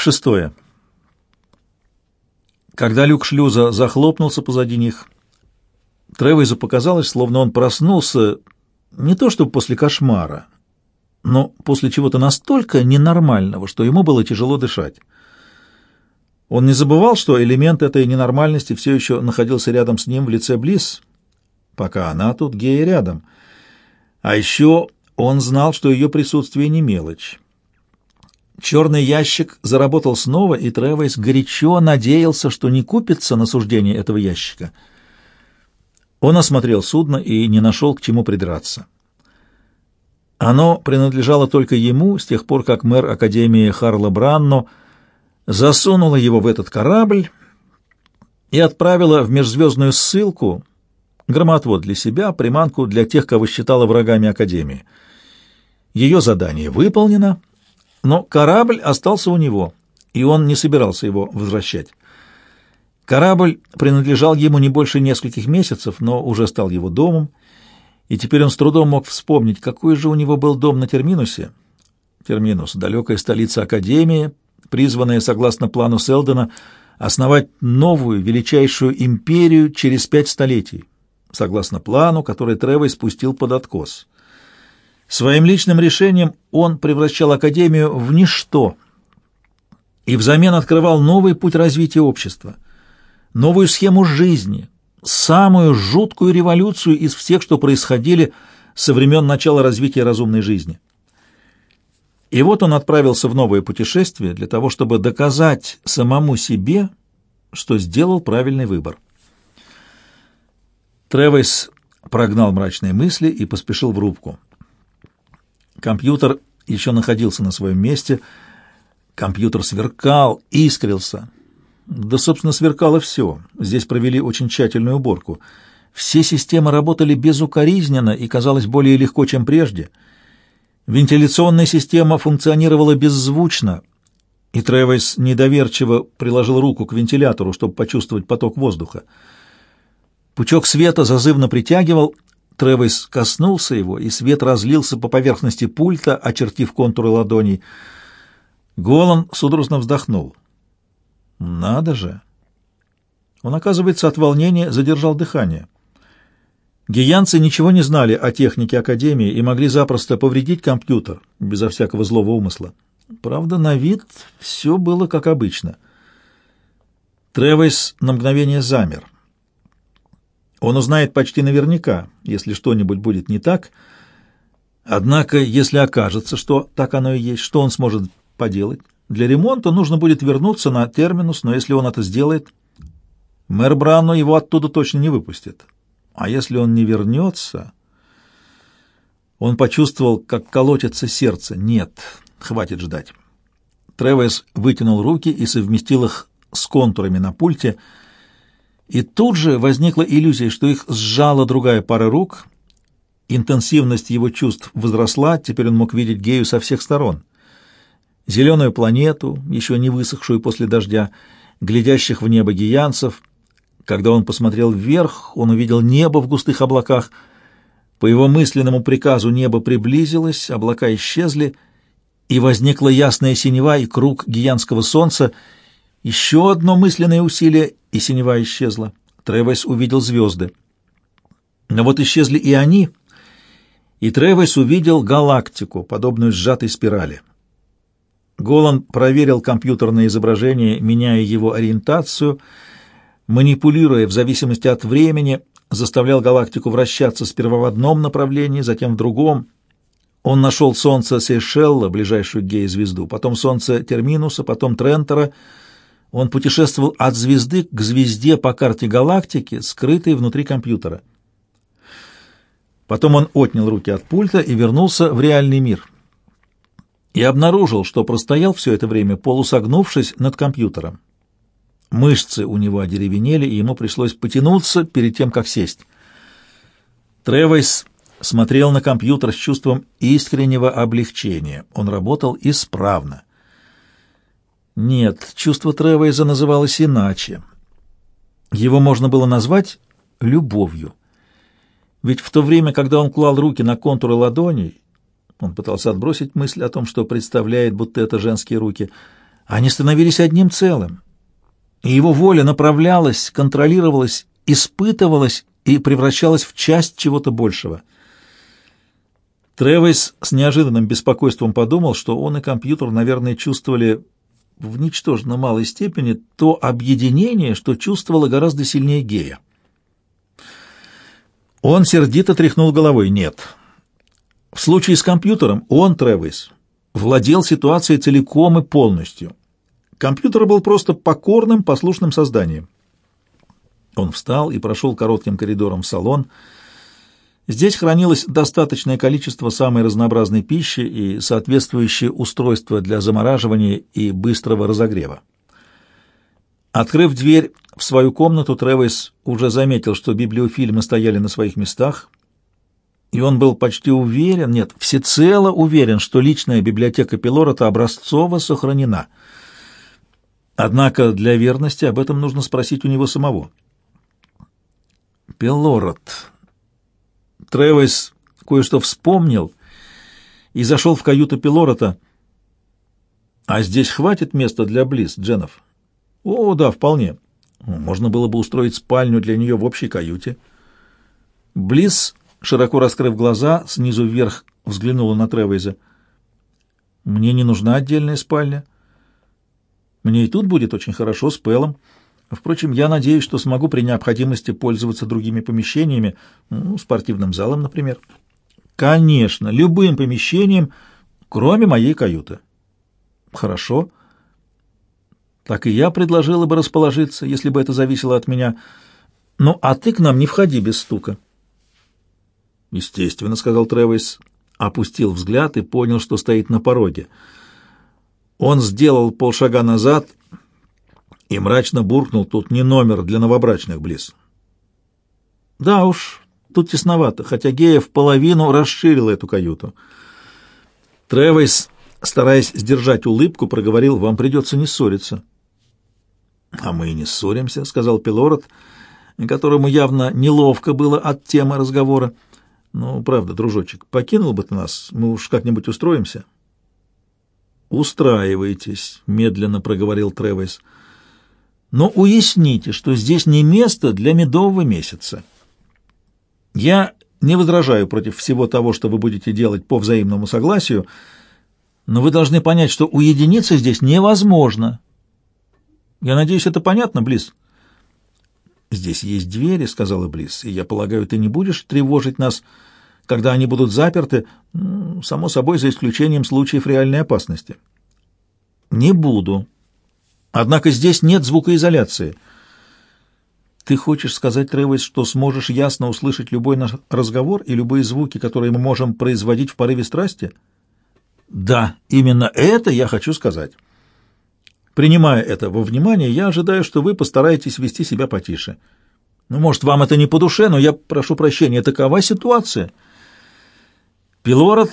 Шестое. Когда люк шлюза захлопнулся позади них, Тревизу показалось, словно он проснулся не то чтобы после кошмара, но после чего-то настолько ненормального, что ему было тяжело дышать. Он не забывал, что элемент этой ненормальности все еще находился рядом с ним в лице Близ, пока она тут гея рядом. А еще он знал, что ее присутствие не мелочь. Черный ящик заработал снова, и Тревойс горячо надеялся, что не купится на суждение этого ящика. Он осмотрел судно и не нашел к чему придраться. Оно принадлежало только ему с тех пор, как мэр Академии Харла Бранно засунула его в этот корабль и отправила в межзвездную ссылку, громоотвод для себя, приманку для тех, кого считала врагами Академии. Ее задание выполнено, но корабль остался у него, и он не собирался его возвращать. Корабль принадлежал ему не больше нескольких месяцев, но уже стал его домом, и теперь он с трудом мог вспомнить, какой же у него был дом на Терминусе. Терминус — далекая столица Академии, призванная, согласно плану Селдена, основать новую, величайшую империю через пять столетий, согласно плану, который Тревой спустил под откос. Своим личным решением он превращал Академию в ничто и взамен открывал новый путь развития общества, новую схему жизни, самую жуткую революцию из всех, что происходили со времен начала развития разумной жизни. И вот он отправился в новое путешествие для того, чтобы доказать самому себе, что сделал правильный выбор. Тревис прогнал мрачные мысли и поспешил в рубку. Компьютер еще находился на своем месте. Компьютер сверкал, искрился. Да, собственно, сверкало все. Здесь провели очень тщательную уборку. Все системы работали безукоризненно и казалось более легко, чем прежде. Вентиляционная система функционировала беззвучно, и Тревес недоверчиво приложил руку к вентилятору, чтобы почувствовать поток воздуха. Пучок света зазывно притягивал, Тревес коснулся его, и свет разлился по поверхности пульта, очертив контуры ладоней. Голан судорожно вздохнул. «Надо же!» Он, оказывается, от волнения задержал дыхание. Гиянцы ничего не знали о технике Академии и могли запросто повредить компьютер, безо всякого злого умысла. Правда, на вид все было как обычно. Тревес на мгновение замер — он узнает почти наверняка, если что-нибудь будет не так. Однако, если окажется, что так оно и есть, что он сможет поделать? Для ремонта нужно будет вернуться на терминус, но если он это сделает, мэр Брано его оттуда точно не выпустит. А если он не вернется... Он почувствовал, как колотится сердце. Нет, хватит ждать. Тревес вытянул руки и совместил их с контурами на пульте — и тут же возникла иллюзия, что их сжала другая пара рук. Интенсивность его чувств возросла, теперь он мог видеть Гею со всех сторон. Зеленую планету, еще не высохшую после дождя, глядящих в небо гиянцев. Когда он посмотрел вверх, он увидел небо в густых облаках. По его мысленному приказу небо приблизилось, облака исчезли, и возникла ясная синева и круг гиянского солнца — еще одно мысленное усилие, и синева исчезла. Тревес увидел звезды. Но вот исчезли и они, и Тревес увидел галактику, подобную сжатой спирали. Голан проверил компьютерное изображение, меняя его ориентацию, манипулируя в зависимости от времени, заставлял галактику вращаться сперва в одном направлении, затем в другом. Он нашел солнце Сейшелла, ближайшую гея-звезду, потом солнце Терминуса, потом Трентера — он путешествовал от звезды к звезде по карте галактики, скрытой внутри компьютера. Потом он отнял руки от пульта и вернулся в реальный мир. И обнаружил, что простоял все это время, полусогнувшись над компьютером. Мышцы у него одеревенели, и ему пришлось потянуться перед тем, как сесть. Тревойс смотрел на компьютер с чувством искреннего облегчения. Он работал исправно. Нет, чувство Тревейза называлось иначе. Его можно было назвать любовью. Ведь в то время, когда он клал руки на контуры ладоней, он пытался отбросить мысль о том, что представляет, будто это женские руки, Они становились одним целым, и его воля направлялась, контролировалась, испытывалась и превращалась в часть чего-то большего. Тревис с неожиданным беспокойством подумал, что он и компьютер, наверное, чувствовали в ничтожно малой степени то объединение, что чувствовало гораздо сильнее Гея. Он сердито тряхнул головой. Нет. В случае с компьютером он, Тревис, владел ситуацией целиком и полностью. Компьютер был просто покорным, послушным созданием. Он встал и прошел коротким коридором в салон. Здесь хранилось достаточное количество самой разнообразной пищи и соответствующие устройства для замораживания и быстрого разогрева. Открыв дверь в свою комнату, Тревис уже заметил, что библиофильмы стояли на своих местах, и он был почти уверен, нет, всецело уверен, что личная библиотека Пилорота образцово сохранена. Однако для верности об этом нужно спросить у него самого. Пилорот. Тревис кое-что вспомнил и зашел в каюту Пилорота. «А здесь хватит места для Близ, Дженов?» «О, да, вполне. Можно было бы устроить спальню для нее в общей каюте». Близ, широко раскрыв глаза, снизу вверх взглянула на Тревейза. «Мне не нужна отдельная спальня. Мне и тут будет очень хорошо с Пелом. Впрочем, я надеюсь, что смогу при необходимости пользоваться другими помещениями, ну, спортивным залом, например». «Конечно, любым помещением, кроме моей каюты». «Хорошо». Так и я предложила бы расположиться, если бы это зависело от меня. Ну, а ты к нам не входи без стука. Естественно, сказал Тревис, опустил взгляд и понял, что стоит на пороге. Он сделал полшага назад и мрачно буркнул, тут не номер для новобрачных близ. Да уж, тут тесновато, хотя Гея в половину расширил эту каюту. Тревис, стараясь сдержать улыбку, проговорил, вам придется не ссориться. «А мы и не ссоримся», — сказал Пилород, которому явно неловко было от темы разговора. «Ну, правда, дружочек, покинул бы ты нас, мы уж как-нибудь устроимся». «Устраивайтесь», — медленно проговорил Тревес. «Но уясните, что здесь не место для медового месяца. Я не возражаю против всего того, что вы будете делать по взаимному согласию, но вы должны понять, что уединиться здесь невозможно». Я надеюсь, это понятно, Близ?» «Здесь есть двери», — сказала Близ, — «и я полагаю, ты не будешь тревожить нас, когда они будут заперты, само собой, за исключением случаев реальной опасности». «Не буду. Однако здесь нет звукоизоляции». «Ты хочешь сказать, Тревес, что сможешь ясно услышать любой наш разговор и любые звуки, которые мы можем производить в порыве страсти?» «Да, именно это я хочу сказать». Принимая это во внимание, я ожидаю, что вы постараетесь вести себя потише. Ну, может, вам это не по душе, но я прошу прощения, такова ситуация. Пилород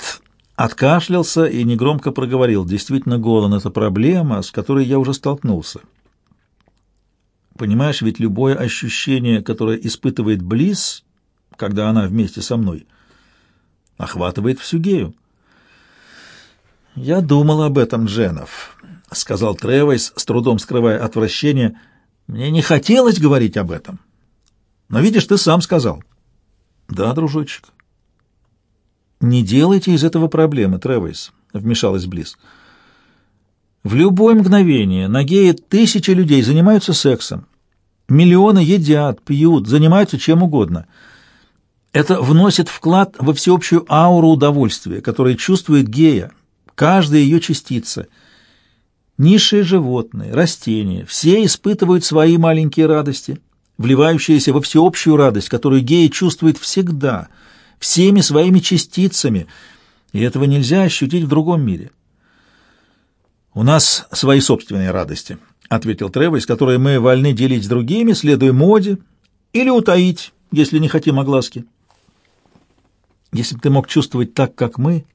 откашлялся и негромко проговорил. Действительно, голод — это проблема, с которой я уже столкнулся. Понимаешь, ведь любое ощущение, которое испытывает Близ, когда она вместе со мной, охватывает всю гею. Я думал об этом, Дженов. — сказал Тревойс, с трудом скрывая отвращение. «Мне не хотелось говорить об этом. Но, видишь, ты сам сказал». «Да, дружочек». «Не делайте из этого проблемы, Тревойс», — вмешалась Близ. «В любое мгновение на гее тысячи людей занимаются сексом. Миллионы едят, пьют, занимаются чем угодно. Это вносит вклад во всеобщую ауру удовольствия, которое чувствует гея, каждая ее частица — Низшие животные, растения, все испытывают свои маленькие радости, вливающиеся во всеобщую радость, которую геи чувствуют всегда, всеми своими частицами, и этого нельзя ощутить в другом мире. «У нас свои собственные радости», — ответил Тревес, «которые мы вольны делить с другими, следуя моде, или утаить, если не хотим огласки. Если бы ты мог чувствовать так, как мы,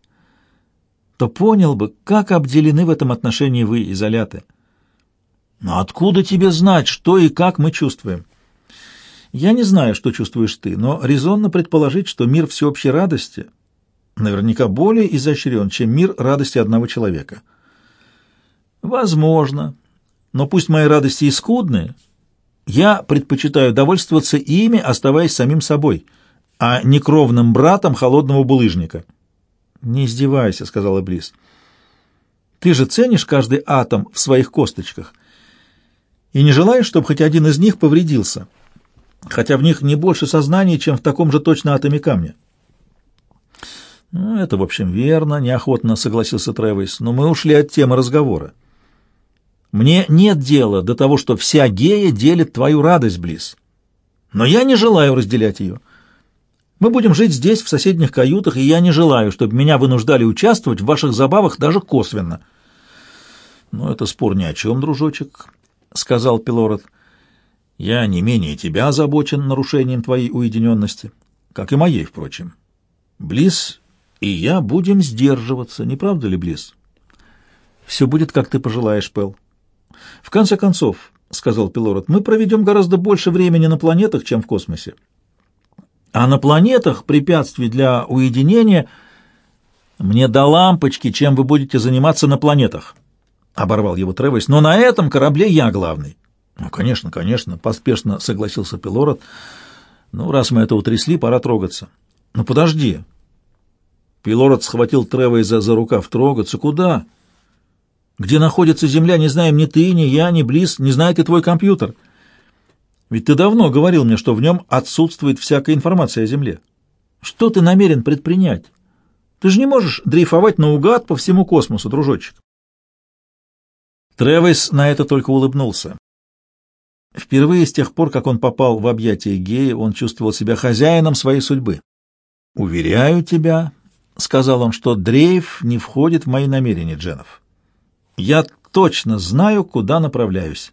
то понял бы, как обделены в этом отношении вы, изоляты. Но откуда тебе знать, что и как мы чувствуем? Я не знаю, что чувствуешь ты, но резонно предположить, что мир всеобщей радости наверняка более изощрен, чем мир радости одного человека. Возможно. Но пусть мои радости и скудные, я предпочитаю довольствоваться ими, оставаясь самим собой, а не кровным братом холодного булыжника. «Не издевайся», — сказала Близ. «Ты же ценишь каждый атом в своих косточках и не желаешь, чтобы хоть один из них повредился, хотя в них не больше сознания, чем в таком же точно атоме камня». «Ну, это, в общем, верно», — неохотно согласился Тревис, «но мы ушли от темы разговора. Мне нет дела до того, что вся гея делит твою радость, Близ. Но я не желаю разделять ее». Мы будем жить здесь, в соседних каютах, и я не желаю, чтобы меня вынуждали участвовать в ваших забавах даже косвенно. — Ну, это спор ни о чем, дружочек, — сказал Пилород. — Я не менее тебя озабочен нарушением твоей уединенности, как и моей, впрочем. Близ и я будем сдерживаться, не правда ли, Близ? — Все будет, как ты пожелаешь, Пэл. — В конце концов, — сказал Пилород, — мы проведем гораздо больше времени на планетах, чем в космосе. А на планетах препятствий для уединения мне до лампочки, чем вы будете заниматься на планетах. Оборвал его Тревис. Но на этом корабле я главный. Ну, конечно, конечно, поспешно согласился Пилород. Ну, раз мы это утрясли, пора трогаться. Ну, подожди. Пилород схватил Тревиса за рукав. Трогаться? Куда? Где находится Земля, не знаем ни ты, ни я, ни Близ, не знает и твой компьютер. — ведь ты давно говорил мне, что в нем отсутствует всякая информация о Земле. Что ты намерен предпринять? Ты же не можешь дрейфовать наугад по всему космосу, дружочек. Тревис на это только улыбнулся. Впервые с тех пор, как он попал в объятия гея, он чувствовал себя хозяином своей судьбы. «Уверяю тебя», — сказал он, — «что дрейф не входит в мои намерения, Дженов. Я точно знаю, куда направляюсь».